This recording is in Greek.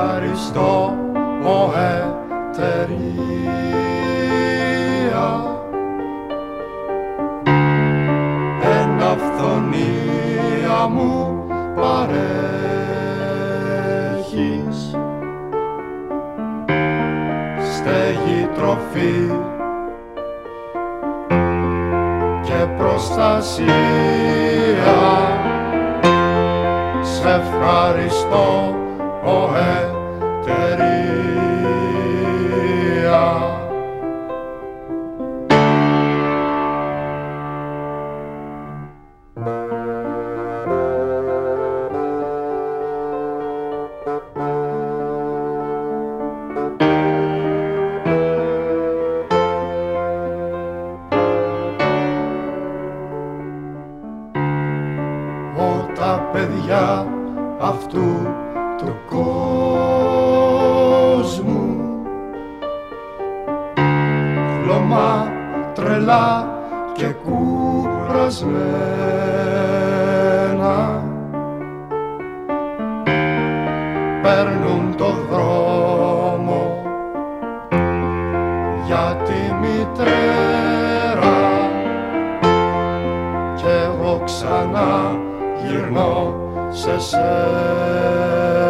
ευχαριστώ ο εταιρεία Εν αυθονία μου παρέχεις. Στέγη τροφή και προστασία. Σε ευχαριστώ ο εταιρεία τα παιδιά αυτού του κόσμου. Χλωμά, τρελά και κουρασμένα. Παίρνουν το δρόμο για τη μητέρα. Και εγώ ξανά γυρνώ σε σένα